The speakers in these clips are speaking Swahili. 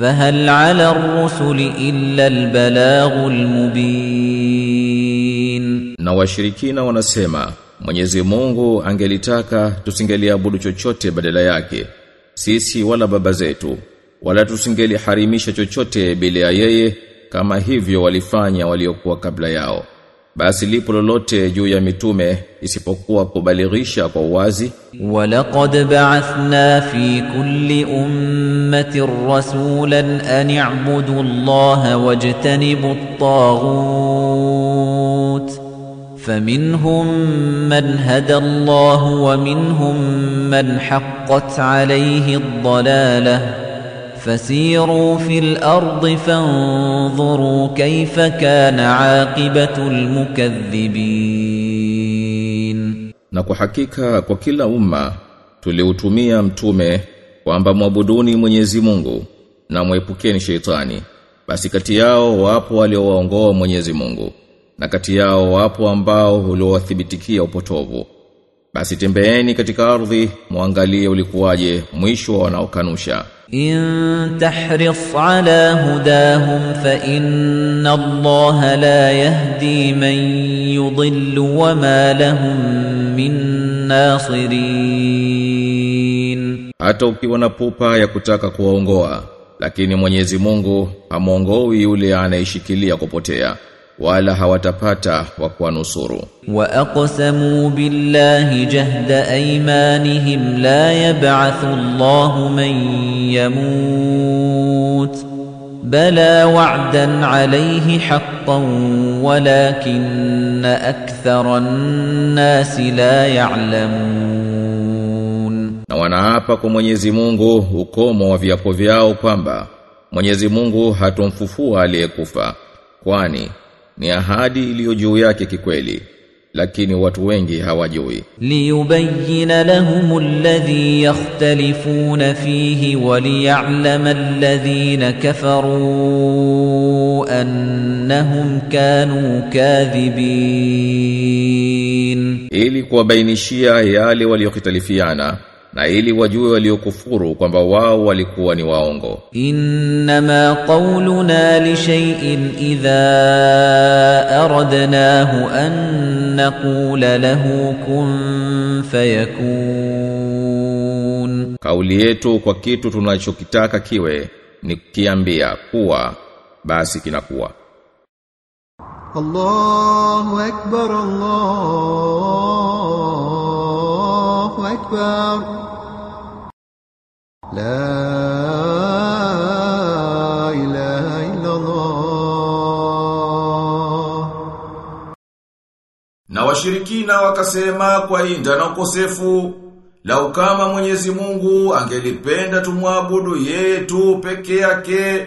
فهل على الرسل إلا البلاغ المبين Na washirikina wanasema Mwenyezi Mungu angelitaka tusingeliabudu chochote badala yake sisi wala baba zetu wala tusingeliharimisha chochote bila ya yeye kama hivyo walifanya waliokuwa kabla yao basi lipo lolote juu ya mitume isipokuwa kubalighisha kwa uwazi ولقد بعثنا في كل أمة رسولا أن اعبدوا الله واجتنبوا الطاغوت فمنهم من هدى الله ومنهم من حقت عليه الضلالة فسيروا في الأرض فانظروا كيف كان عاقبة المكذبين. Na kwa hakika kwa kila umma tuliutumia mtume kwamba mwabuduni Mwenyezi Mungu na mwepukeni sheitani basi kati yao wapo waliowaongoa Mwenyezi Mungu na kati yao wapo ambao huliwathibitikia upotovu. Basi tembeeni katika ardhi muangalie ulikuwaje mwisho wa wanaokanusha. In tahris ala hudahum fa inna Allah la yahdi man yudillu wa ma lahum min nasirin. Hata ukiwa na pupa ya kutaka kuwaongoa lakini Mwenyezi Mungu hamuongoi yule anayeshikilia kupotea wala hawatapata wa kuwanusuru. Wa aqsamu billahi jahda aymanihim la yab'athu Allahu man yamut. Bala wa'dan alayhi haqqan walakinna akthara an-nasi la ya'lamun. Na wanaapa kwa Mwenyezi Mungu ukomo wa viapo vyao kwamba Mwenyezi Mungu hatomfufua aliyekufa kwani ni ahadi iliyo juu yake kikweli lakini watu wengi hawajui. Liyubayyina lahum alladhi yakhtalifuna fihi wa liya'lama alladhina kafaru annahum kanu kadhibin, ili kuwabainishia yale waliyokhtalifiana na ili wajue waliokufuru kwamba wao walikuwa ni waongo. Innama qawluna li shay'in idha aradnahu an naqula lahu kun fayakun, kauli yetu kwa kitu tunachokitaka kiwe ni kiambia kuwa, basi kinakuwa. Allahu akbar Allah أكبر لا إله إلا الله Na washirikina wakasema kwa inda na ukosefu, lau kama Mwenyezi Mungu angelipenda tumwabudu yeye tu peke yake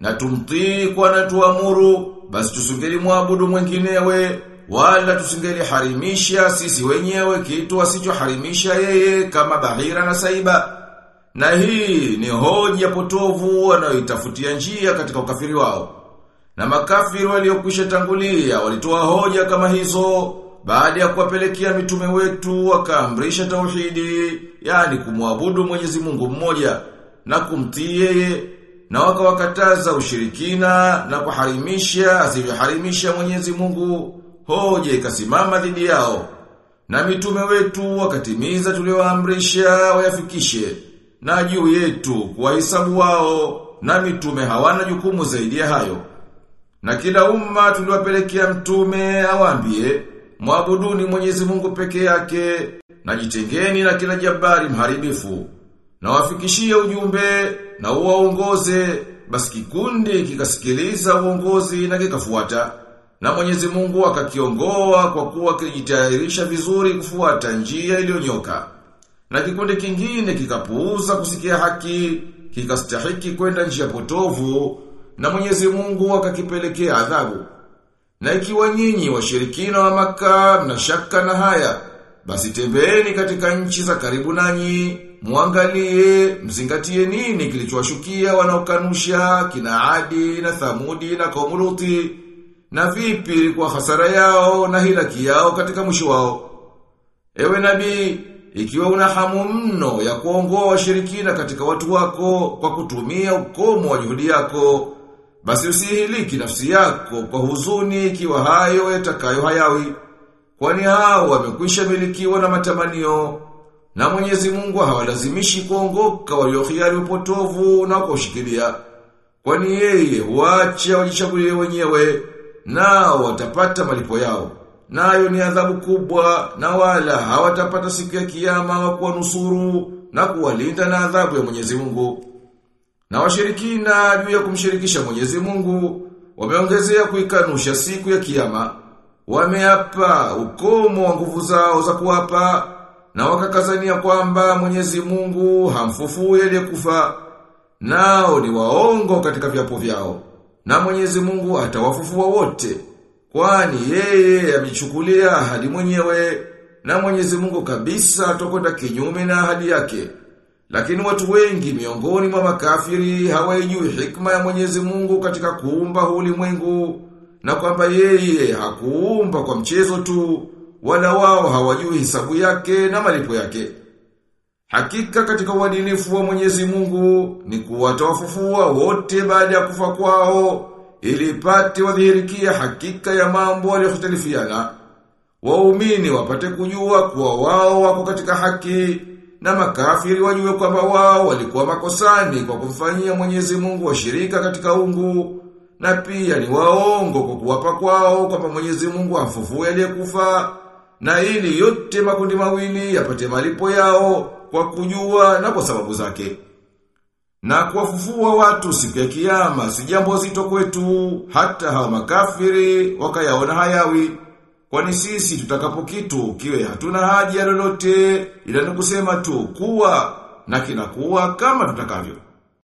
na tumtii kwa anatuamuru, basi tusingeli mwabudu mwenginewe wala tusingeli harimisha sisi wenyewe kitu asichoharimisha yeye kama bahira na saiba. Na hii ni hoja potovu wanaoitafutia njia katika ukafiri wao. Na makafiri waliokwisha tangulia walitoa hoja kama hizo baada ya kuwapelekea mitume wetu wakaamrisha tauhidi, yani kumwabudu Mwenyezi Mungu mmoja na kumtii yeye na wakawakataza ushirikina na kuharimisha asivyoharimisha Mwenyezi Mungu. Hoja ikasimama dhidi yao. Na mitume wetu wakatimiza tulioamrisha wayafikishe na juu yetu kuwahesabu wao na mitume hawana jukumu zaidi ya hayo. Na kila umma tuliwapelekea mtume awaambie, mwabuduni Mwenyezi Mungu peke yake, na jitengeni na kila jabari mharibifu. Na wafikishie ujumbe na uwaongoze, basi kikundi kikasikiliza uongozi na kikafuata. Na Mwenyezi Mungu akakiongoa kwa kuwa kilijitayarisha vizuri kufuata njia iliyonyoka. Na kikundi kingine kikapuuza kusikia haki, kikastahiki kwenda njia potovu na Mwenyezi Mungu akakipelekea adhabu. Na ikiwa nyinyi washirikina wa maka na shaka na haya, basi tembeeni katika nchi za karibu nanyi, muangalie, mzingatie nini kilichowashukia wanaokanusha kina Adi na Thamudi na kaumu Luti, na vipi kwa hasara yao na hilaki yao katika mwisho wao. Ewe nabii, ikiwa una hamu mno ya kuongoa washirikina katika watu wako kwa kutumia ukomo wa juhudi yako, basi usihiliki nafsi yako kwa huzuni ikiwa hayo yatakayo hayawi. Kwani hao wamekwisha milikiwa na matamanio na Mwenyezi Mungu hawalazimishi kuongoka waliohiari upotovu na kushikilia. Kwani yeye huacha wajichagulie wenyewe nao watapata malipo yao. Nayo ni adhabu kubwa na wala hawatapata siku ya kiyama wa kuwanusuru na kuwalinda na adhabu ya Mwenyezi Mungu. Na washirikina juu ya kumshirikisha Mwenyezi Mungu wameongezea kuikanusha siku ya kiyama. Wameapa ukomo wa nguvu zao za kuapa na wakakazania kwamba Mwenyezi Mungu hamfufui aliyekufa. Nao ni waongo katika viapo vyao. Na Mwenyezi Mungu atawafufua wote. Kwani yeye amechukulia ahadi mwenyewe na Mwenyezi Mungu kabisa atakwenda kinyume na ahadi yake. Lakini watu wengi miongoni mwa makafiri hawaijui hikma ya Mwenyezi Mungu katika kuumba ulimwengu na kwamba yeye hakuumba kwa mchezo tu wala wao hawajui hisabu yake na malipo yake. Hakika katika uadilifu wa Mwenyezi Mungu ni kuwatawafufua wote baada ya kufa kwao ili ipate wadhihirikia hakika ya mambo waliyokhtalifiana. Waumini wapate kujua kuwa wao wako katika haki na makafiri wajue kwamba wao walikuwa makosani kwa kumfanyia Mwenyezi Mungu washirika katika ungu na pia ni waongo kwa kuwapa kwao kwamba Mwenyezi Mungu amfufue aliyekufa na ili yote makundi mawili yapate malipo yao kwa kujua na kwa sababu zake. Na kuwafufua watu siku ya kiyama si jambo zito kwetu hata hawa makafiri wakayaona hayawi. Kwani sisi tutakapo kitu kiwe hatuna haja lolote ila ni kusema tu kuwa na kinakuwa kama tutakavyo.